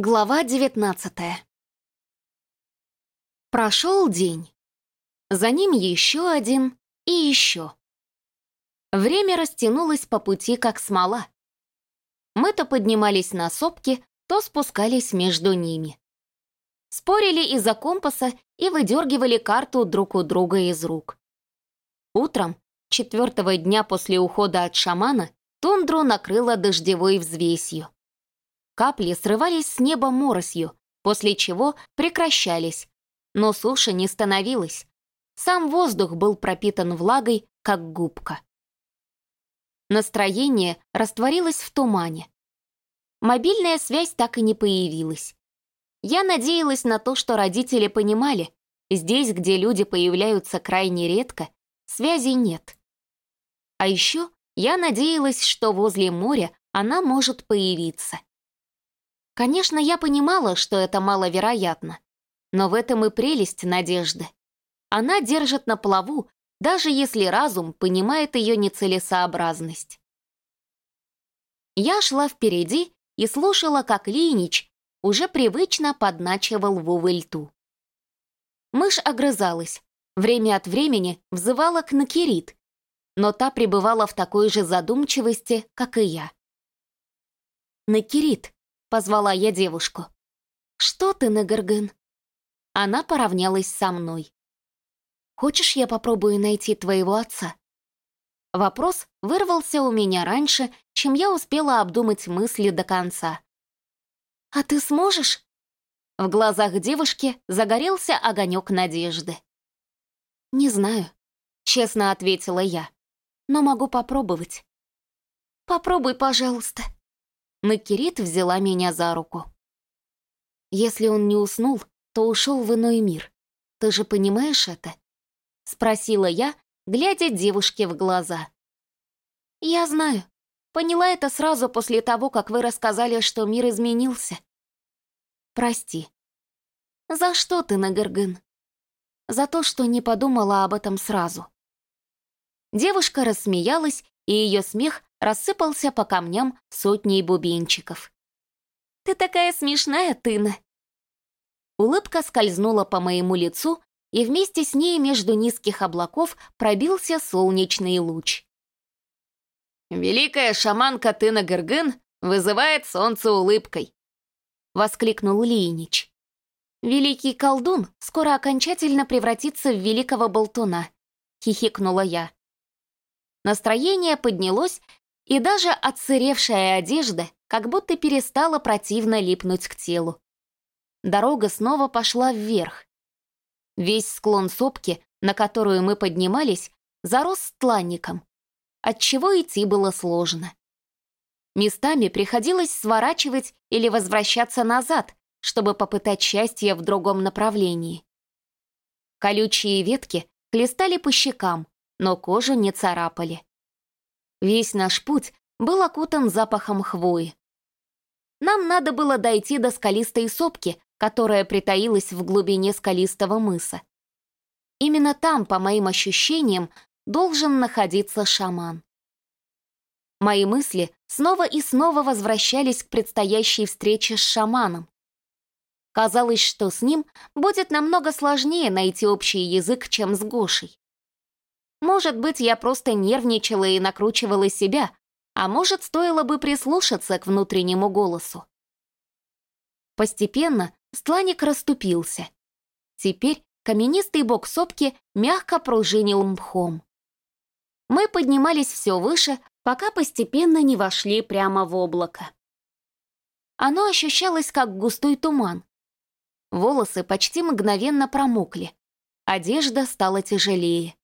Глава девятнадцатая. Прошел день. За ним еще один и еще. Время растянулось по пути, как смола. Мы то поднимались на сопки, то спускались между ними. Спорили из-за компаса и выдергивали карту друг у друга из рук. Утром, четвертого дня после ухода от шамана, тундру накрыло дождевой взвесью. Капли срывались с неба моросью, после чего прекращались, но суши не становилось. Сам воздух был пропитан влагой, как губка. Настроение растворилось в тумане. Мобильная связь так и не появилась. Я надеялась на то, что родители понимали, здесь, где люди появляются крайне редко, связи нет. А еще я надеялась, что возле моря она может появиться. Конечно, я понимала, что это маловероятно, но в этом и прелесть надежды. Она держит на плаву, даже если разум понимает ее нецелесообразность. Я шла впереди и слушала, как Линич уже привычно подначивал Вовы льту. Мышь огрызалась, время от времени взывала к Накирит, но та пребывала в такой же задумчивости, как и я. «Накирит», — позвала я девушку. «Что ты, Нагаргын?» Она поравнялась со мной. «Хочешь, я попробую найти твоего отца?» Вопрос вырвался у меня раньше, чем я успела обдумать мысли до конца. «А ты сможешь?» В глазах девушки загорелся огонек надежды. «Не знаю», — честно ответила я, «но могу попробовать». «Попробуй, пожалуйста», Накирит взяла меня за руку. «Если он не уснул, то ушел в иной мир. Ты же понимаешь это?» Спросила я, глядя девушке в глаза. «Я знаю. Поняла это сразу после того, как вы рассказали, что мир изменился. Прости. За что ты, Нагыргын? За то, что не подумала об этом сразу». Девушка рассмеялась, и ее смех рассыпался по камням сотней бубенчиков. «Ты такая смешная, Тына!» Улыбка скользнула по моему лицу, и вместе с ней между низких облаков пробился солнечный луч. «Великая шаманка Тына Гыргын вызывает солнце улыбкой!» — воскликнул Линич. «Великий колдун скоро окончательно превратится в великого болтуна», — хихикнула я. Настроение поднялось, и даже отсыревшая одежда как будто перестала противно липнуть к телу. Дорога снова пошла вверх. Весь склон сопки, на которую мы поднимались, зарос стланником, отчего идти было сложно. Местами приходилось сворачивать или возвращаться назад, чтобы попытать счастье в другом направлении. Колючие ветки хлестали по щекам, но кожу не царапали. Весь наш путь был окутан запахом хвои. Нам надо было дойти до скалистой сопки, которая притаилась в глубине скалистого мыса. Именно там, по моим ощущениям, должен находиться шаман. Мои мысли снова и снова возвращались к предстоящей встрече с шаманом. Казалось, что с ним будет намного сложнее найти общий язык, чем с Гошей. Может быть, я просто нервничала и накручивала себя, а может, стоило бы прислушаться к внутреннему голосу. Постепенно стланик расступился. Теперь каменистый бок сопки мягко пружинил мхом. Мы поднимались все выше, пока постепенно не вошли прямо в облако. Оно ощущалось, как густой туман. Волосы почти мгновенно промокли. Одежда стала тяжелее.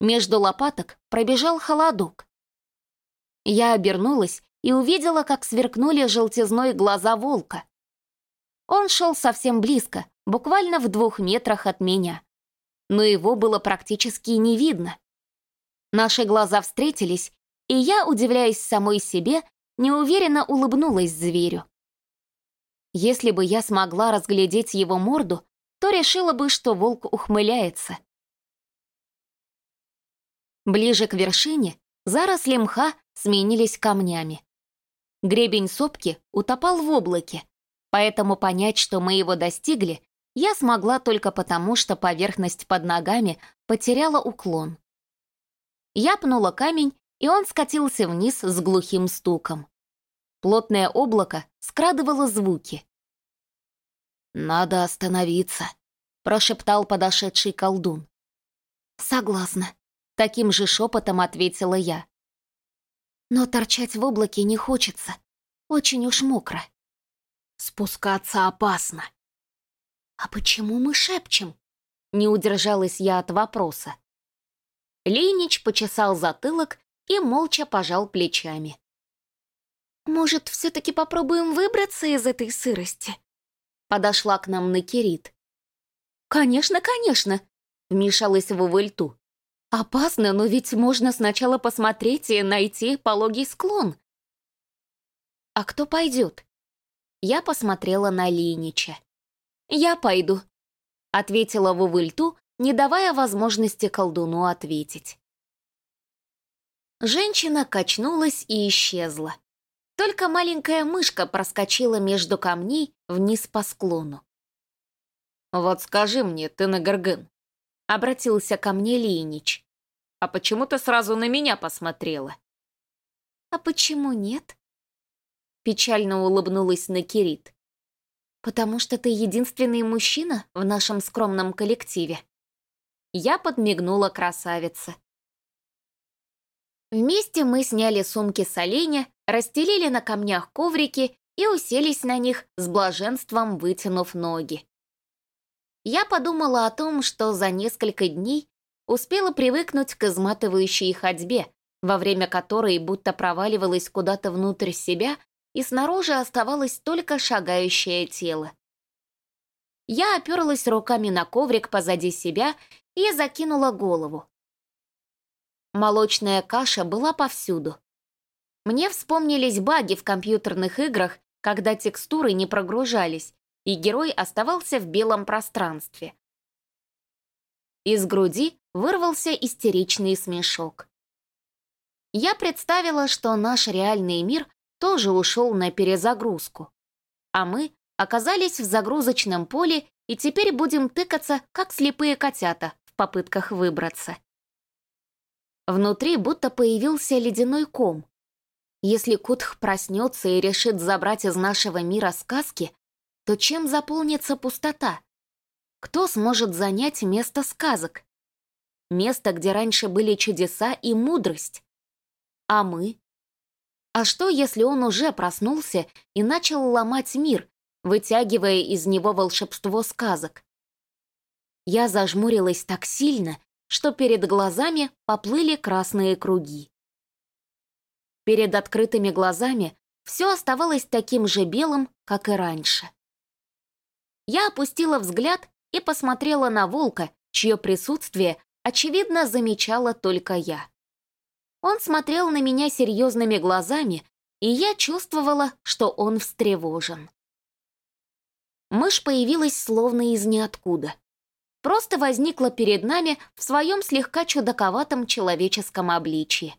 Между лопаток пробежал холодок. Я обернулась и увидела, как сверкнули желтизной глаза волка. Он шел совсем близко, буквально в двух метрах от меня. Но его было практически не видно. Наши глаза встретились, и я, удивляясь самой себе, неуверенно улыбнулась зверю. Если бы я смогла разглядеть его морду, то решила бы, что волк ухмыляется. Ближе к вершине заросли мха сменились камнями. Гребень сопки утопал в облаке. Поэтому понять, что мы его достигли, я смогла только потому, что поверхность под ногами потеряла уклон. Я пнула камень, и он скатился вниз с глухим стуком. Плотное облако скрадывало звуки. «Надо остановиться», — прошептал подошедший колдун. «Согласна», — таким же шепотом ответила я. «Но торчать в облаке не хочется. Очень уж мокро». «Спускаться опасно». «А почему мы шепчем?» Не удержалась я от вопроса. Лейнич почесал затылок и молча пожал плечами. «Может, все-таки попробуем выбраться из этой сырости?» Подошла к нам Накирит. «Конечно, конечно!» — вмешалась в Увыльту. «Опасно, но ведь можно сначала посмотреть и найти пологий склон». «А кто пойдет?» Я посмотрела на Линича. «Я пойду», — ответила Вувыльту, не давая возможности колдуну ответить. Женщина качнулась и исчезла. Только маленькая мышка проскочила между камней вниз по склону. «Вот скажи мне, ты на Горгын», — обратился ко мне Линич. «А почему ты сразу на меня посмотрела?» «А почему нет?» Печально улыбнулась Накирит. «Потому что ты единственный мужчина в нашем скромном коллективе». Я подмигнула красавице. Вместе мы сняли сумки с оленя, расстелили на камнях коврики и уселись на них с блаженством вытянув ноги. Я подумала о том, что за несколько дней успела привыкнуть к изматывающей ходьбе, во время которой будто проваливалась куда-то внутрь себя, и снаружи оставалось только шагающее тело. Я оперлась руками на коврик позади себя и закинула голову. Молочная каша была повсюду. Мне вспомнились баги в компьютерных играх, когда текстуры не прогружались, и герой оставался в белом пространстве. Из груди вырвался истеричный смешок. Я представила, что наш реальный мир тоже ушел на перезагрузку, а мы оказались в загрузочном поле и теперь будем тыкаться, как слепые котята, в попытках выбраться. Внутри будто появился ледяной ком. Если Кутх проснется и решит забрать из нашего мира сказки, то чем заполнится пустота? Кто сможет занять место сказок? Место, где раньше были чудеса и мудрость. А мы? А что, если он уже проснулся и начал ломать мир, вытягивая из него волшебство сказок? Я зажмурилась так сильно, что перед глазами поплыли красные круги. Перед открытыми глазами все оставалось таким же белым, как и раньше. Я опустила взгляд и посмотрела на волка, чье присутствие, очевидно, замечала только я. Он смотрел на меня серьезными глазами, и я чувствовала, что он встревожен. Мышь появилась словно из ниоткуда просто возникла перед нами в своем слегка чудаковатом человеческом обличье.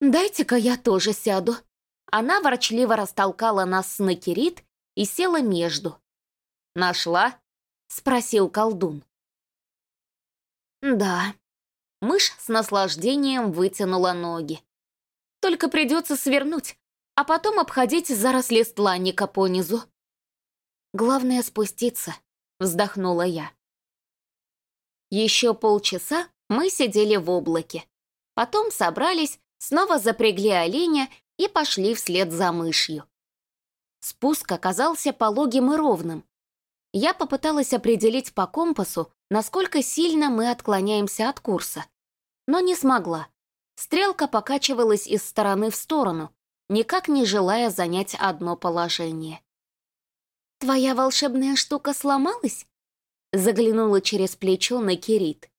«Дайте-ка я тоже сяду». Она ворчливо растолкала нас с Накирит и села между. «Нашла?» — спросил колдун. «Да». Мышь с наслаждением вытянула ноги. «Только придется свернуть, а потом обходить заросли стланника понизу. Главное спуститься, вздохнула я. Еще полчаса мы сидели в облаке. Потом собрались, снова запрягли оленя и пошли вслед за мышью. Спуск оказался пологим и ровным. Я попыталась определить по компасу, насколько сильно мы отклоняемся от курса, но не смогла. Стрелка покачивалась из стороны в сторону, никак не желая занять одно положение. «Твоя волшебная штука сломалась?» Заглянула через плечо на Кирит.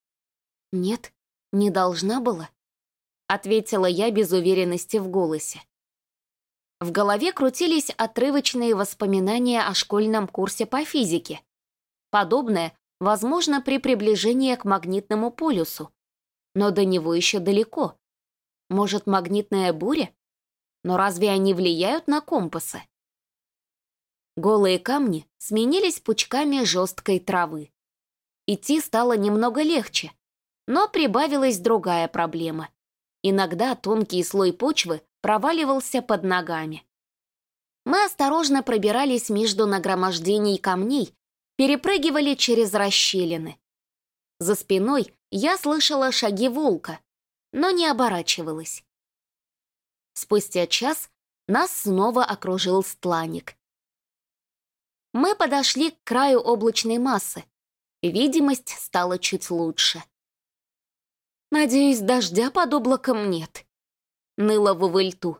«Нет, не должна была», — ответила я без уверенности в голосе. В голове крутились отрывочные воспоминания о школьном курсе по физике. Подобное возможно при приближении к магнитному полюсу, но до него еще далеко. Может, магнитная буря? Но разве они влияют на компасы? Голые камни сменились пучками жесткой травы. Идти стало немного легче, но прибавилась другая проблема. Иногда тонкий слой почвы проваливался под ногами. Мы осторожно пробирались между нагромождений камней, перепрыгивали через расщелины. За спиной я слышала шаги волка, но не оборачивалась. Спустя час нас снова окружил стланник. Мы подошли к краю облачной массы. Видимость стала чуть лучше. «Надеюсь, дождя под облаком нет», — ныла Вувыльту.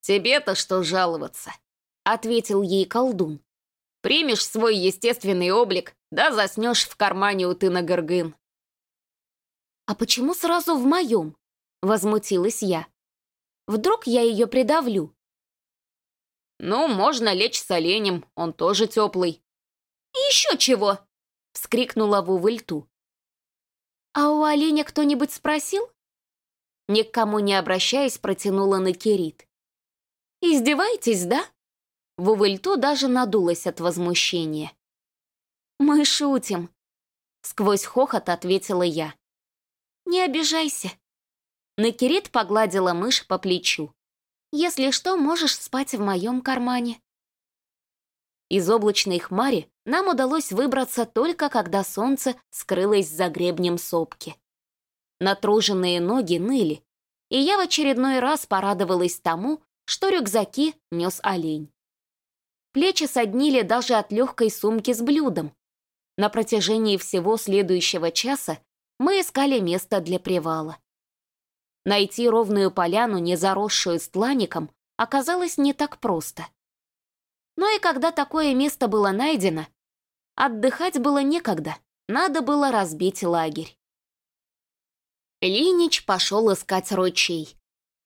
«Тебе-то что жаловаться?» — ответил ей колдун. «Примешь свой естественный облик, да заснешь в кармане у тына Гыргын». «А почему сразу в моем?» — возмутилась я. «Вдруг я ее придавлю?» «Ну, можно лечь с оленем, он тоже теплый». «Еще чего!» — вскрикнула Вувыльту. «А у оленя кто-нибудь спросил?» Ни к кому не обращаясь, протянула на Кирит. «Издеваетесь, да?» Вувыльту даже надулась от возмущения. «Мы шутим», — сквозь хохот ответила я. «Не обижайся». Накирит погладила мышь по плечу. Если что, можешь спать в моем кармане». Из облачной хмари нам удалось выбраться только когда солнце скрылось за гребнем сопки. Натруженные ноги ныли, и я в очередной раз порадовалась тому, что рюкзаки нес олень. Плечи соднили даже от легкой сумки с блюдом. На протяжении всего следующего часа мы искали место для привала. Найти ровную поляну, не заросшую стлаником, оказалось не так просто. Но и когда такое место было найдено, отдыхать было некогда, надо было разбить лагерь. Линич пошел искать ручей.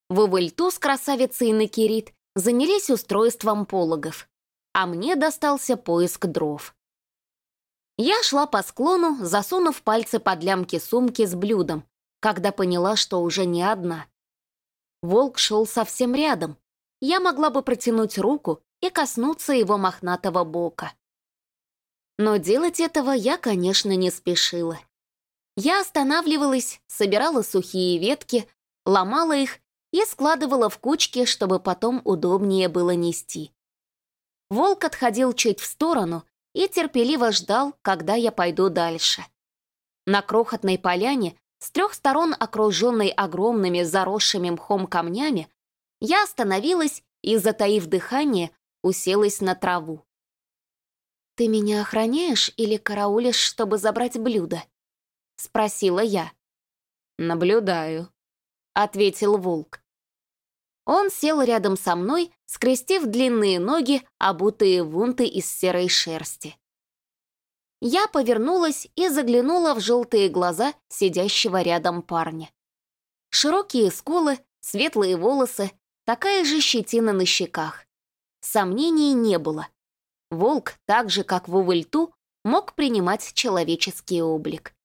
Вывальту с красавицей Накирит занялись устройством пологов, а мне достался поиск дров. Я шла по склону, засунув пальцы под лямки сумки с блюдом, когда поняла, что уже не одна. Волк шел совсем рядом. Я могла бы протянуть руку и коснуться его мохнатого бока. Но делать этого я, конечно, не спешила. Я останавливалась, собирала сухие ветки, ломала их и складывала в кучки, чтобы потом удобнее было нести. Волк отходил чуть в сторону и терпеливо ждал, когда я пойду дальше. На крохотной поляне с трех сторон, окруженной огромными заросшими мхом камнями, я остановилась и, затаив дыхание, уселась на траву. «Ты меня охраняешь или караулишь, чтобы забрать блюдо?» — спросила я. «Наблюдаю», — ответил волк. Он сел рядом со мной, скрестив длинные ноги, обутые вунты из серой шерсти. Я повернулась и заглянула в желтые глаза сидящего рядом парня. Широкие скулы, светлые волосы, такая же щетина на щеках. Сомнений не было. Волк, так же как в Увыльту, мог принимать человеческий облик.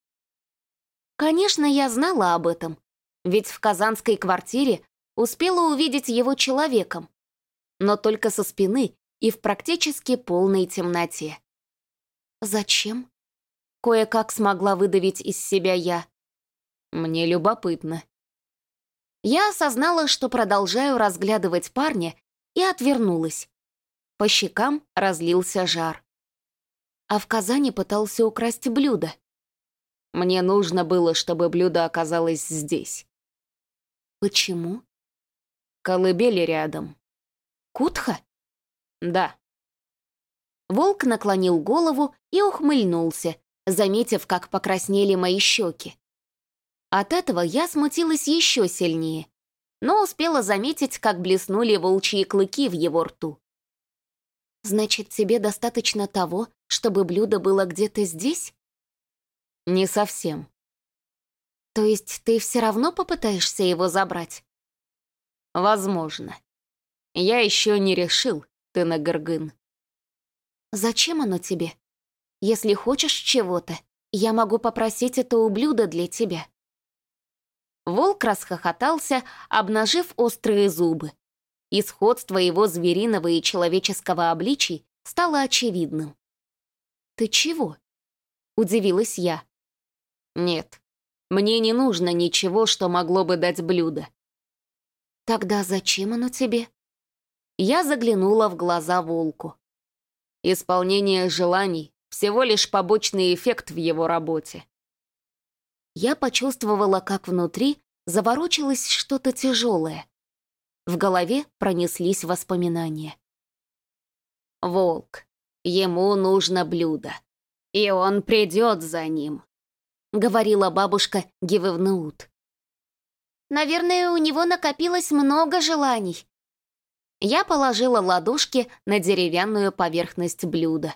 Конечно, я знала об этом, ведь в казанской квартире успела увидеть его человеком, но только со спины и в практически полной темноте. «Зачем?» Кое-как смогла выдавить из себя я. «Мне любопытно». Я осознала, что продолжаю разглядывать парня, и отвернулась. По щекам разлился жар. А в Казани пытался украсть блюдо. Мне нужно было, чтобы блюдо оказалось здесь. Почему? Колыбели рядом. Кутха? Да. Волк наклонил голову и ухмыльнулся, заметив, как покраснели мои щеки. От этого я смутилась еще сильнее, но успела заметить, как блеснули волчьи клыки в его рту. «Значит, тебе достаточно того, чтобы блюдо было где-то здесь?» «Не совсем». «То есть ты все равно попытаешься его забрать?» «Возможно. Я еще не решил, ты на Горгын. Зачем оно тебе? Если хочешь чего-то, я могу попросить это у для тебя». Волк расхохотался, обнажив острые зубы. и сходство его звериного и человеческого обличий стало очевидным. «Ты чего?» — удивилась я. «Нет, мне не нужно ничего, что могло бы дать блюдо». «Тогда зачем оно тебе?» Я заглянула в глаза волку. Исполнение желаний — всего лишь побочный эффект в его работе. Я почувствовала, как внутри заворочилось что-то тяжелое. В голове пронеслись воспоминания. «Волк, ему нужно блюдо, и он придет за ним», — говорила бабушка Гивевнеут. «Наверное, у него накопилось много желаний». Я положила ладошки на деревянную поверхность блюда.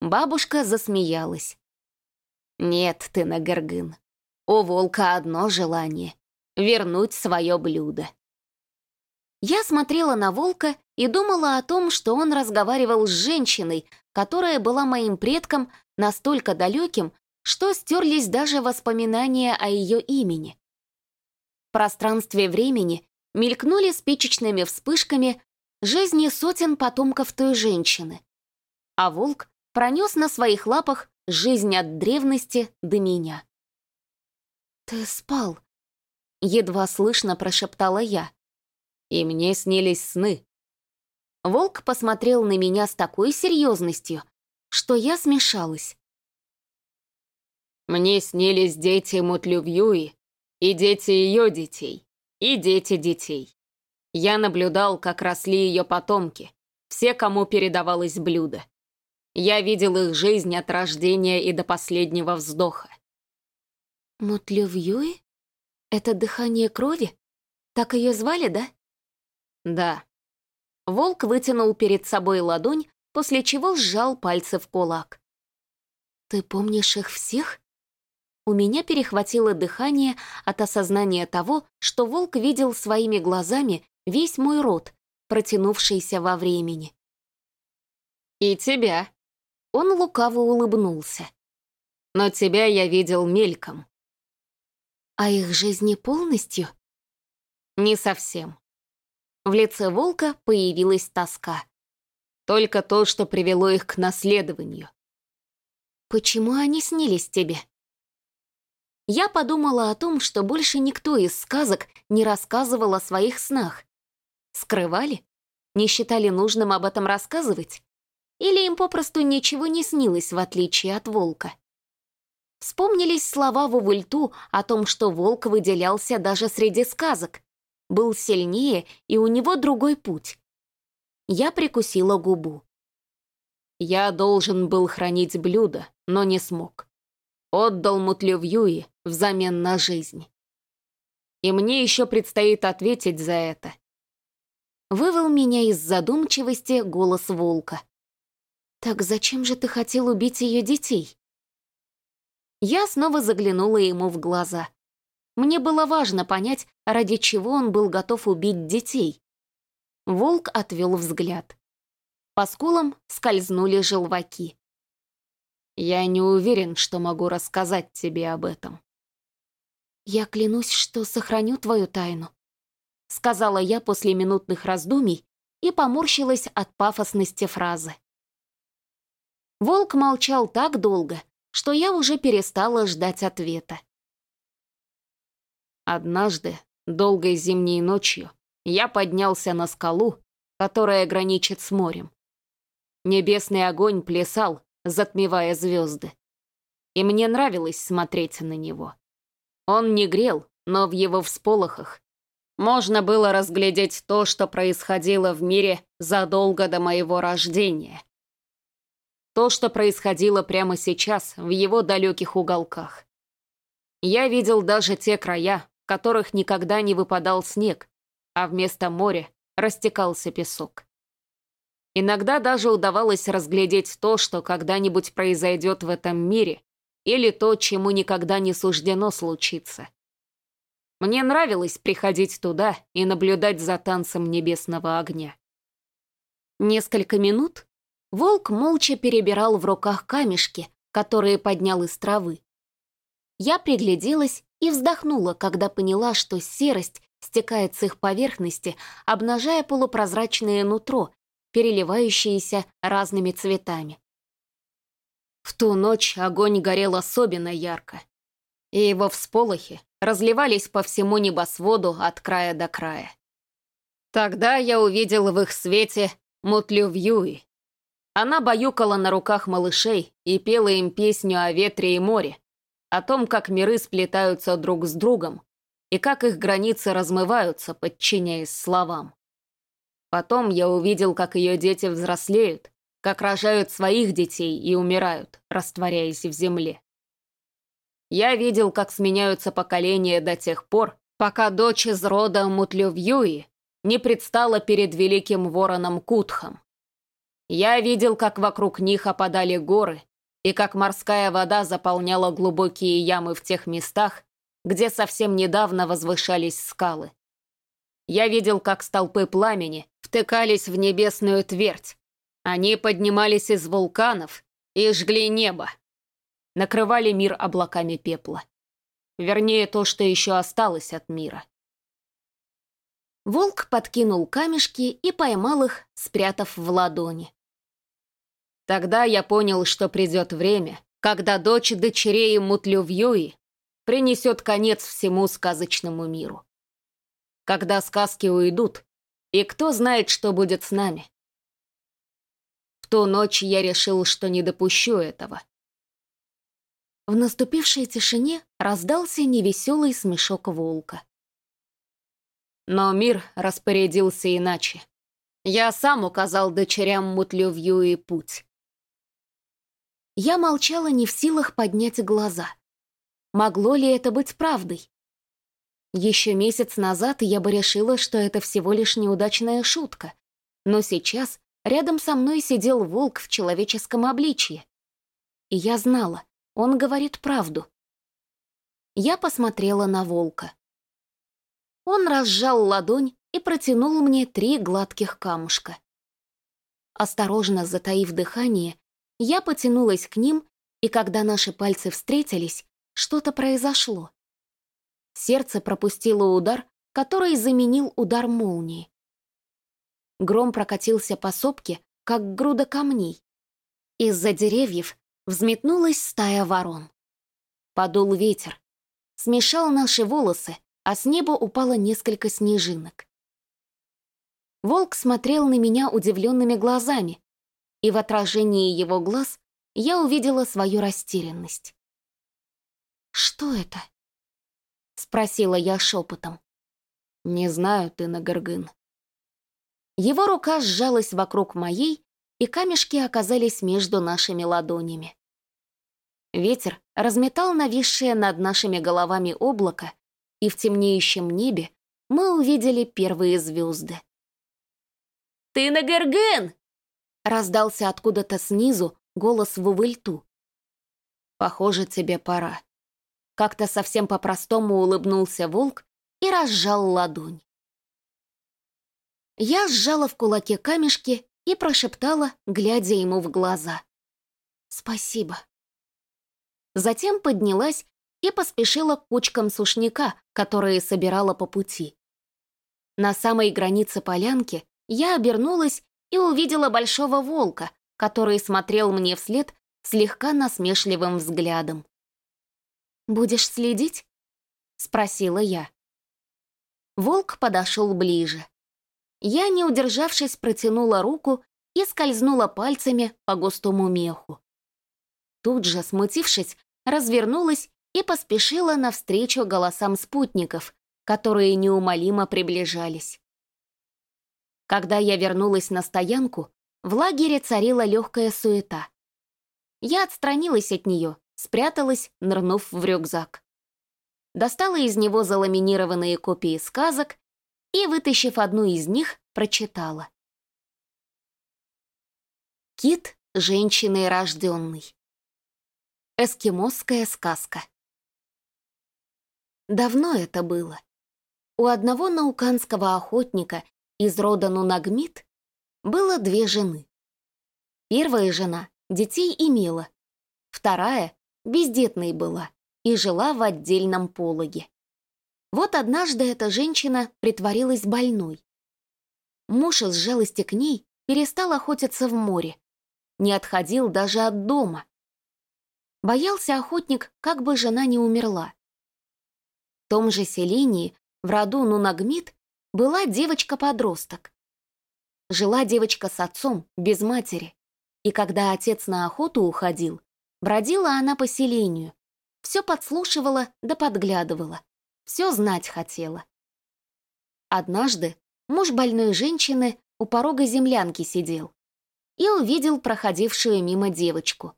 Бабушка засмеялась. «Нет, ты на Гергын. У волка одно желание — вернуть свое блюдо». Я смотрела на волка и думала о том, что он разговаривал с женщиной, которая была моим предком настолько далеким, что стерлись даже воспоминания о ее имени. В пространстве времени мелькнули спичечными вспышками жизни сотен потомков той женщины. А волк пронес на своих лапах жизнь от древности до меня. «Ты спал», — едва слышно прошептала я и мне снились сны. Волк посмотрел на меня с такой серьезностью, что я смешалась. Мне снились дети Мутлювьюи, и дети ее детей, и дети детей. Я наблюдал, как росли ее потомки, все, кому передавалось блюдо. Я видел их жизнь от рождения и до последнего вздоха. Мутлювьюи? Это дыхание крови? Так ее звали, да? Да. Волк вытянул перед собой ладонь, после чего сжал пальцы в кулак. «Ты помнишь их всех?» У меня перехватило дыхание от осознания того, что волк видел своими глазами весь мой род, протянувшийся во времени. «И тебя». Он лукаво улыбнулся. «Но тебя я видел мельком». «А их жизни полностью?» «Не совсем. В лице волка появилась тоска. Только то, что привело их к наследованию. «Почему они снились тебе?» Я подумала о том, что больше никто из сказок не рассказывал о своих снах. Скрывали? Не считали нужным об этом рассказывать? Или им попросту ничего не снилось, в отличие от волка? Вспомнились слова Вувульту о том, что волк выделялся даже среди сказок, был сильнее, и у него другой путь. Я прикусила губу. Я должен был хранить блюдо, но не смог. Отдал Мутлевьюи взамен на жизнь. И мне еще предстоит ответить за это. Вывел меня из задумчивости голос волка. «Так зачем же ты хотел убить ее детей?» Я снова заглянула ему в глаза. Мне было важно понять, ради чего он был готов убить детей. Волк отвел взгляд. По скулам скользнули желваки. «Я не уверен, что могу рассказать тебе об этом». «Я клянусь, что сохраню твою тайну», — сказала я после минутных раздумий и поморщилась от пафосности фразы. Волк молчал так долго, что я уже перестала ждать ответа. Однажды, долгой зимней ночью, я поднялся на скалу, которая граничит с морем. Небесный огонь плясал, затмевая звезды. И мне нравилось смотреть на него. Он не грел, но в его всполохах можно было разглядеть то, что происходило в мире задолго до моего рождения. То, что происходило прямо сейчас в его далеких уголках. Я видел даже те края, которых никогда не выпадал снег, а вместо моря растекался песок. Иногда даже удавалось разглядеть то, что когда-нибудь произойдет в этом мире, или то, чему никогда не суждено случиться. Мне нравилось приходить туда и наблюдать за танцем небесного огня. Несколько минут волк молча перебирал в руках камешки, которые поднял из травы. Я пригляделась и вздохнула, когда поняла, что серость стекает с их поверхности, обнажая полупрозрачное нутро, переливающееся разными цветами. В ту ночь огонь горел особенно ярко, и его всполохи разливались по всему небосводу от края до края. Тогда я увидел в их свете Мутлю Вьюи. Она баюкала на руках малышей и пела им песню о ветре и море, о том, как миры сплетаются друг с другом и как их границы размываются, подчиняясь словам. Потом я увидел, как ее дети взрослеют, как рожают своих детей и умирают, растворяясь в земле. Я видел, как сменяются поколения до тех пор, пока дочь из рода Мутлювьюи не предстала перед великим вороном Кутхом. Я видел, как вокруг них опадали горы, и как морская вода заполняла глубокие ямы в тех местах, где совсем недавно возвышались скалы. Я видел, как столпы пламени втыкались в небесную твердь. Они поднимались из вулканов и жгли небо. Накрывали мир облаками пепла. Вернее, то, что еще осталось от мира. Волк подкинул камешки и поймал их, спрятав в ладони. Тогда я понял, что придет время, когда дочь дочерей Мутлювьюи принесет конец всему сказочному миру. Когда сказки уйдут, и кто знает, что будет с нами. В ту ночь я решил, что не допущу этого. В наступившей тишине раздался невеселый смешок волка. Но мир распорядился иначе. Я сам указал дочерям Мутлювью и путь. Я молчала не в силах поднять глаза. Могло ли это быть правдой? Еще месяц назад я бы решила, что это всего лишь неудачная шутка. Но сейчас рядом со мной сидел волк в человеческом обличье. И я знала, он говорит правду. Я посмотрела на волка. Он разжал ладонь и протянул мне три гладких камушка. Осторожно затаив дыхание, я потянулась к ним, и когда наши пальцы встретились, что-то произошло. Сердце пропустило удар, который заменил удар молнии. Гром прокатился по сопке, как груда камней. Из-за деревьев взметнулась стая ворон. Подул ветер, смешал наши волосы, а с неба упало несколько снежинок. Волк смотрел на меня удивленными глазами, и в отражении его глаз я увидела свою растерянность. «Что это?» — спросила я шепотом. «Не знаю ты, Нагоргын». Его рука сжалась вокруг моей, и камешки оказались между нашими ладонями. Ветер разметал нависшее над нашими головами облако, и в темнеющем небе мы увидели первые звезды. «Ты на Герген!» раздался откуда-то снизу голос Вувыльту. «Похоже, тебе пора». Как-то совсем по-простому улыбнулся волк и разжал ладонь. Я сжала в кулаке камешки и прошептала, глядя ему в глаза. «Спасибо». Затем поднялась и поспешила к кучкам сушняка, которые собирала по пути. На самой границе полянки я обернулась и увидела большого волка, который смотрел мне вслед слегка насмешливым взглядом. «Будешь следить?» — спросила я. Волк подошел ближе. Я, не удержавшись, протянула руку и скользнула пальцами по густому меху. Тут же, смутившись, развернулась и поспешила навстречу голосам спутников, которые неумолимо приближались. Когда я вернулась на стоянку, в лагере царила легкая суета. Я отстранилась от нее, спряталась, нырнув в рюкзак. Достала из него заламинированные копии сказок и, вытащив одну из них, прочитала. Кит женщины рожденный. Эскимосская сказка. Давно это было. У одного науканского охотника из рода Нунагмит было две жены. Первая жена детей имела, вторая бездетной была и жила в отдельном пологе. Вот однажды эта женщина притворилась больной. Муж из жалости к ней перестал охотиться в море, не отходил даже от дома. Боялся охотник, как бы жена не умерла. В том же селении, в роду Нунагмит, была девочка-подросток. Жила девочка с отцом, без матери, и когда отец на охоту уходил, бродила она по селению, все подслушивала да подглядывала, все знать хотела. Однажды муж больной женщины у порога землянки сидел и увидел проходившую мимо девочку.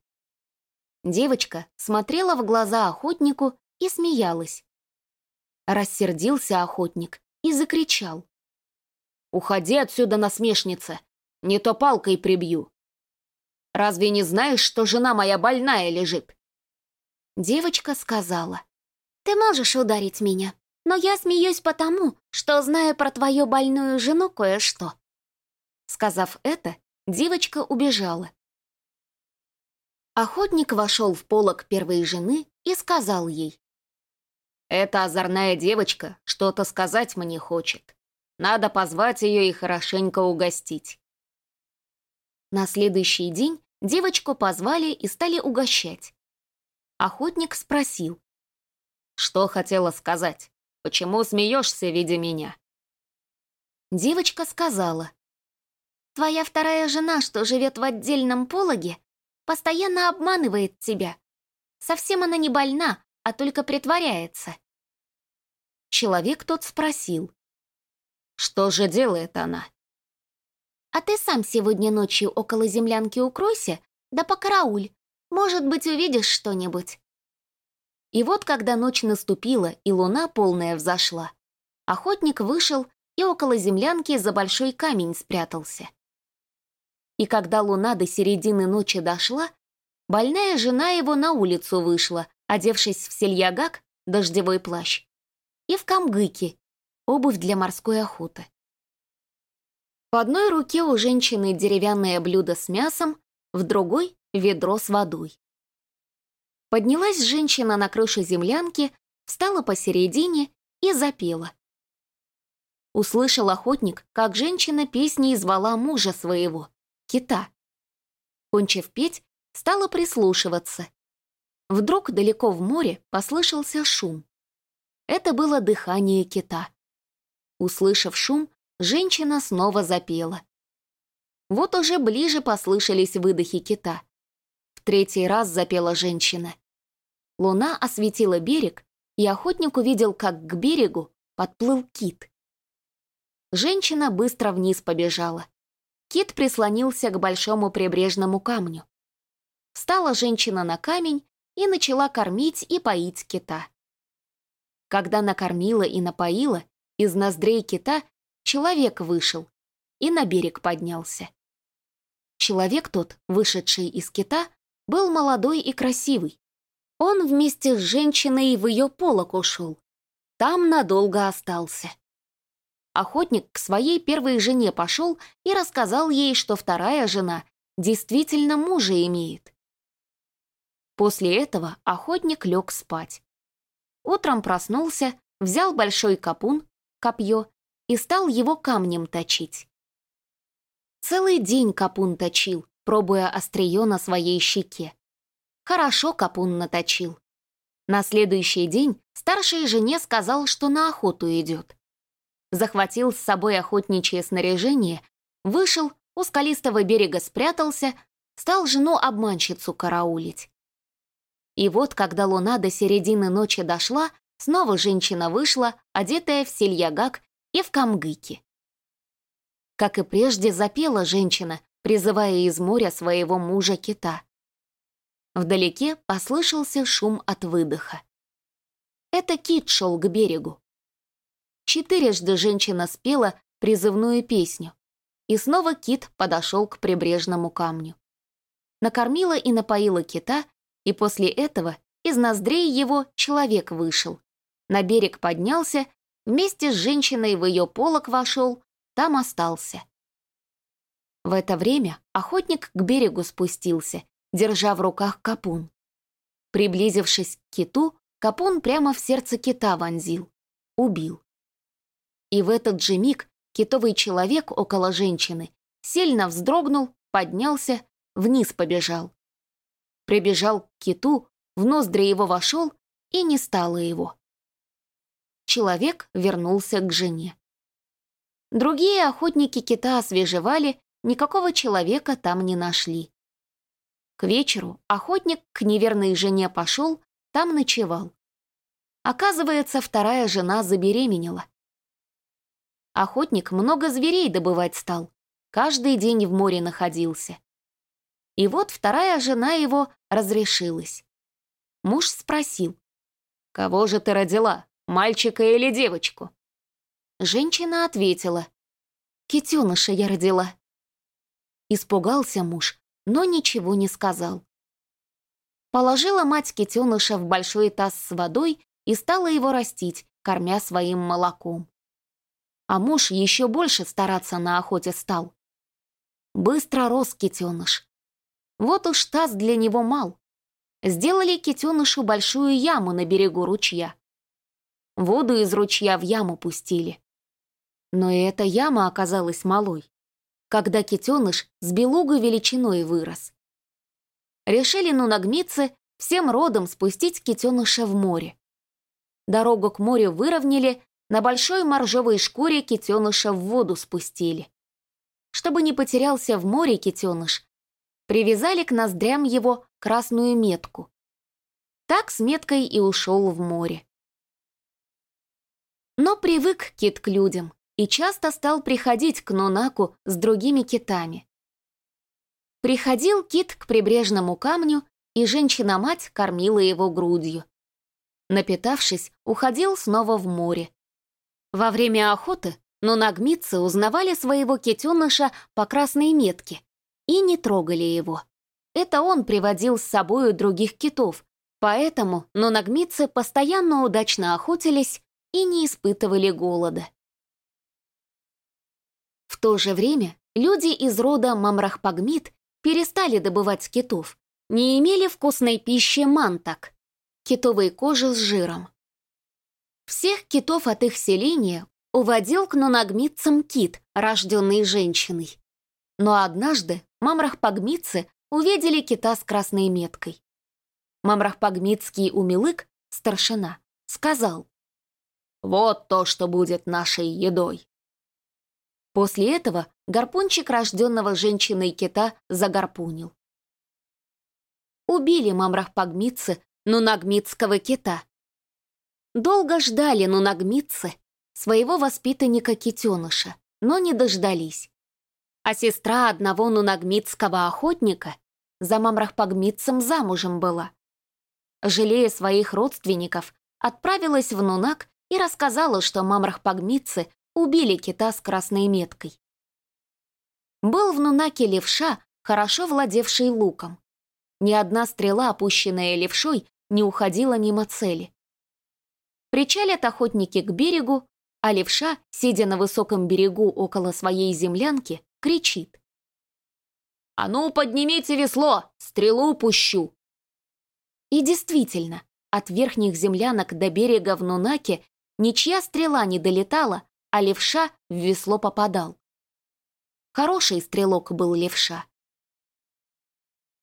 Девочка смотрела в глаза охотнику и смеялась. Рассердился охотник и закричал. «Уходи отсюда, насмешница! Не то палкой прибью!» «Разве не знаешь, что жена моя больная лежит?» Девочка сказала. «Ты можешь ударить меня, но я смеюсь потому, что знаю про твою больную жену кое-что». Сказав это, девочка убежала. Охотник вошел в полог первой жены и сказал ей. «Эта озорная девочка что-то сказать мне хочет. Надо позвать ее и хорошенько угостить». На следующий день девочку позвали и стали угощать. Охотник спросил. «Что хотела сказать? Почему смеешься, видя меня?» Девочка сказала. «Твоя вторая жена, что живет в отдельном пологе, Постоянно обманывает тебя. Совсем она не больна, а только притворяется. Человек тот спросил. Что же делает она? А ты сам сегодня ночью около землянки укройся, да покарауль. Может быть, увидишь что-нибудь. И вот, когда ночь наступила и луна полная взошла, охотник вышел и около землянки за большой камень спрятался. И когда луна до середины ночи дошла, больная жена его на улицу вышла, одевшись в сельягак, дождевой плащ, и в камгыки, обувь для морской охоты. В одной руке у женщины деревянное блюдо с мясом, в другой — ведро с водой. Поднялась женщина на крышу землянки, встала посередине и запела. Услышал охотник, как женщина песней звала мужа своего кита. Кончив петь, стала прислушиваться. Вдруг далеко в море послышался шум. Это было дыхание кита. Услышав шум, женщина снова запела. Вот уже ближе послышались выдохи кита. В третий раз запела женщина. Луна осветила берег, и охотник увидел, как к берегу подплыл кит. Женщина быстро вниз побежала. Кит прислонился к большому прибрежному камню. Встала женщина на камень и начала кормить и поить кита. Когда накормила и напоила, из ноздрей кита человек вышел и на берег поднялся. Человек тот, вышедший из кита, был молодой и красивый. Он вместе с женщиной в ее полок ушел. Там надолго остался. Охотник к своей первой жене пошел и рассказал ей, что вторая жена действительно мужа имеет. После этого охотник лег спать. Утром проснулся, взял большой капун, копье, и стал его камнем точить. Целый день капун точил, пробуя острие на своей щеке. Хорошо капун наточил. На следующий день старшей жене сказал, что на охоту идет захватил с собой охотничье снаряжение, вышел, у скалистого берега спрятался, стал жену-обманщицу караулить. И вот, когда луна до середины ночи дошла, снова женщина вышла, одетая в сельягак и в камгыки. Как и прежде запела женщина, призывая из моря своего мужа-кита. Вдалеке послышался шум от выдоха. Это кит шел к берегу. Четырежды женщина спела призывную песню. И снова кит подошел к прибрежному камню. Накормила и напоила кита, и после этого из ноздрей его человек вышел. На берег поднялся, вместе с женщиной в ее полок вошел, там остался. В это время охотник к берегу спустился, держа в руках капун. Приблизившись к киту, капун прямо в сердце кита вонзил. убил. И в этот же миг китовый человек около женщины сильно вздрогнул, поднялся, вниз побежал. Прибежал к киту, в ноздри его вошел, и не стало его. Человек вернулся к жене. Другие охотники кита освежевали, никакого человека там не нашли. К вечеру охотник к неверной жене пошел, там ночевал. Оказывается, вторая жена забеременела. Охотник много зверей добывать стал, каждый день в море находился. И вот вторая жена его разрешилась. Муж спросил, «Кого же ты родила, мальчика или девочку?» Женщина ответила, «Китеныша я родила». Испугался муж, но ничего не сказал. Положила мать китеныша в большой таз с водой и стала его растить, кормя своим молоком. А муж еще больше стараться на охоте стал. Быстро рос китеныш. Вот уж таз для него мал. Сделали китенышу большую яму на берегу ручья. Воду из ручья в яму пустили. Но и эта яма оказалась малой когда китеныш с белугой величиной вырос. Решили нунагмицы всем родом спустить китеныша в море. Дорогу к морю выровняли, на большой моржовой шкуре китеныша в воду спустили. Чтобы не потерялся в море китеныш, привязали к ноздрям его красную метку. Так с меткой и ушел в море. Но привык кит к людям и часто стал приходить к Нунаку с другими китами. Приходил кит к прибрежному камню, и женщина-мать кормила его грудью. Напитавшись, уходил снова в море. Во время охоты нунагмитцы узнавали своего китеныша по красной метке и не трогали его. Это он приводил с собою других китов, поэтому нунагмитцы постоянно удачно охотились и не испытывали голода. В то же время люди из рода Мамрахпагмит перестали добывать китов, не имели вкусной пищи мантак, китовой кожи с жиром. Всех китов от их селения уводил к нунагмитцам кит, рожденный женщиной. Но однажды мамрахпагмитцы увидели кита с красной меткой. Мамрахпагмитский умелык, старшина, сказал, «Вот то, что будет нашей едой». После этого гарпунчик рожденного женщиной кита загарпунил. Убили мамрахпагмитцы нунагмитского кита. Долго ждали нунагмитцы своего воспитанника-китеныша, но не дождались. А сестра одного нунагмитского охотника за мамрахпагмитцем замужем была. Жалея своих родственников, отправилась в Нунак и рассказала, что мамрахпагмитцы убили кита с красной меткой. Был в Нунаке левша, хорошо владевший луком. Ни одна стрела, опущенная левшой, не уходила мимо цели. Причалят охотники к берегу, а левша, сидя на высоком берегу около своей землянки, кричит. «А ну, поднимите весло, стрелу пущу!» И действительно, от верхних землянок до берега в Нунаке ничья стрела не долетала, а левша в весло попадал. Хороший стрелок был левша.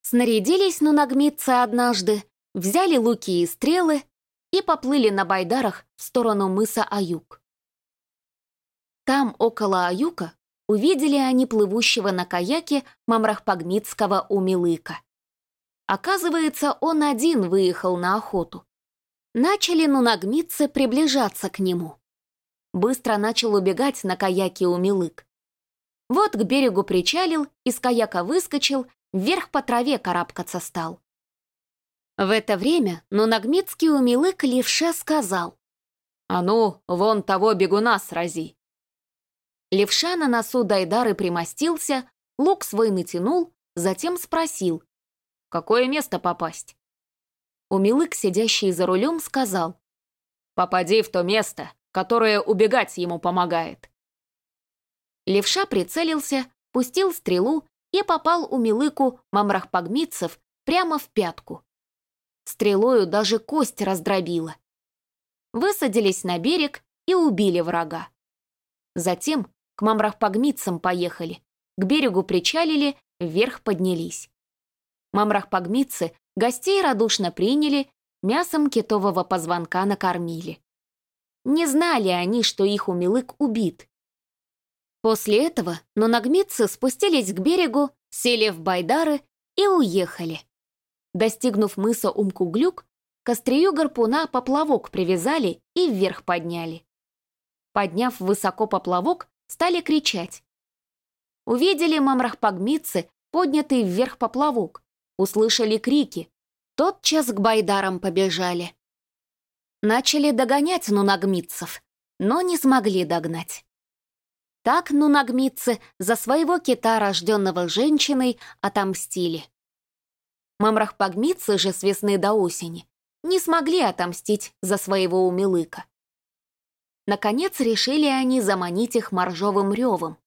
Снарядились нунагмитцы однажды, взяли луки и стрелы и поплыли на байдарах в сторону мыса Аюк. Там, около Аюка, увидели они плывущего на каяке мамрахпагмитского умилыка. Оказывается, он один выехал на охоту. Начали нунагмитцы приближаться к нему быстро начал убегать на каяке у Милык. Вот к берегу причалил, из каяка выскочил, вверх по траве карабкаться стал. В это время Нунагмитский умилык левша сказал, «А ну, вон того бегуна срази!» Левша на носу Дайдары примостился, лук свой натянул, затем спросил, «В какое место попасть?» Умилык, сидящий за рулем, сказал, «Попади в то место, которое убегать ему помогает. Левша прицелился, пустил стрелу и попал у Милыку мамрахпагмитцев прямо в пятку. Стрелою даже кость раздробила. Высадились на берег и убили врага. Затем к мамрахпагмитцам поехали, к берегу причалили, вверх поднялись. Мамрахпагмитцы гостей радушно приняли, мясом китового позвонка накормили. Не знали они, что их умелык убит. После этого нунагмитцы спустились к берегу, сели в байдары и уехали. Достигнув мыса Умкуглюк, к гарпуна поплавок привязали и вверх подняли. Подняв высоко поплавок, стали кричать. Увидели мамрахпагмитцы, поднятый вверх поплавок, услышали крики, тотчас к байдарам побежали. Начали догонять нунагмитцев, но не смогли догнать. Так нунагмитцы за своего кита, рожденного женщиной, отомстили. Мамрахпагмитцы же с весны до осени не смогли отомстить за своего умелыка. Наконец решили они заманить их моржовым ревом.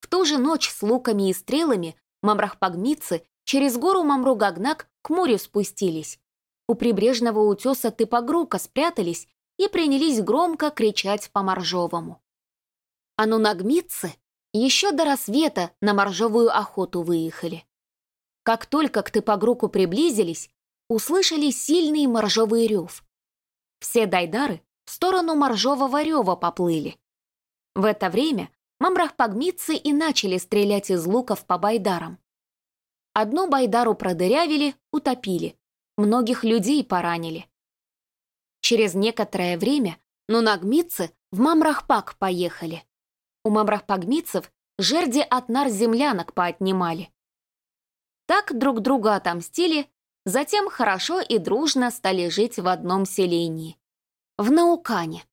В ту же ночь с луками и стрелами мамрахпагмитцы через гору Мамругагнак к морю спустились, у прибрежного утеса Тыпогрука спрятались и принялись громко кричать по моржовому. А нунагмитцы еще до рассвета на моржовую охоту выехали. Как только к Тыпогруку приблизились, услышали сильный моржовый рев. Все дайдары в сторону моржового рева поплыли. В это время мамрахпагмитцы и начали стрелять из луков по байдарам. Одну байдару продырявили, утопили, многих людей поранили. Через некоторое время нунагмитцы в Мамрахпак поехали. У мамрахпагмитцев жерди от нар землянок поотнимали. Так друг друга отомстили, затем хорошо и дружно стали жить в одном селении. В Наукане.